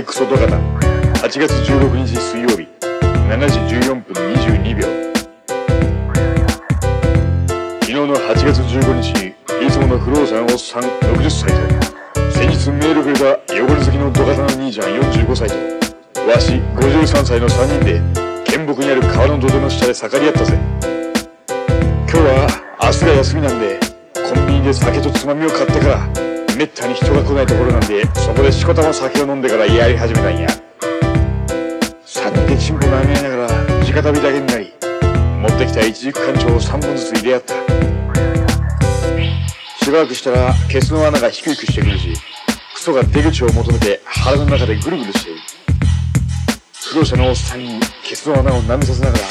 8月16日水曜日。7時14分22秒昨日の8月15日にいつもの不動産おっさん60歳と。先日メールくれた汚れ好きの土方の兄ちゃん45歳と。わし53歳の3人で県北にある川の土手の下で盛り合ったぜ。今日は明日が休みなんでコンビニで酒とつまみを買ってから。めったに人が来ないところなんでそこでしこたま酒を飲んでからやり始めたんや。3人でチンポ舐め合いながら直旅だけになり持ってきた一軸館長を3本ずつ入れ合った。しばらくしたらケツの穴がヒクヒクしてくるしクソが出口を求めて腹の中でぐるぐるしている。不動車のおっさんにケツの穴を舐めさせながら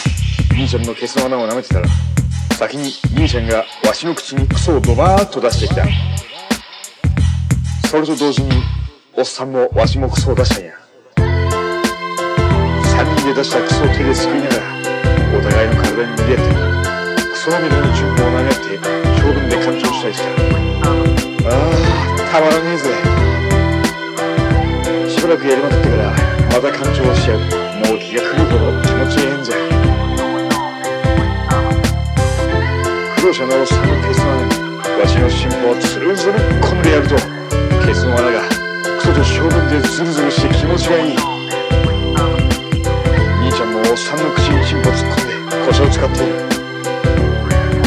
兄ちゃんのケツの穴を舐めてたら先に兄ちゃんがわしの口にクソをドバーッと出してきた。それと同時におっさんもわしもクソを出したんや。3人で出したクソを手ですくいながらお互いの体に塗り合ってクソまみれの順を投げて表分で干潮したりした。ああたまらねえぜ。しばらくやりまくってからまた干潮をしちゃう。もう気が狂うほど気持ちええんじゃ不動車のおっさんのケツのにわしの心臓をつるんずる込んでやるとケツの穴がクソと表面でズルズルして気持ちがいい兄ちゃんもおっさんの口にチンポ突っ込んで腰を使っている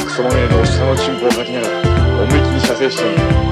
クソまみれのおっさんのチンポをかきながら思いっきり射精している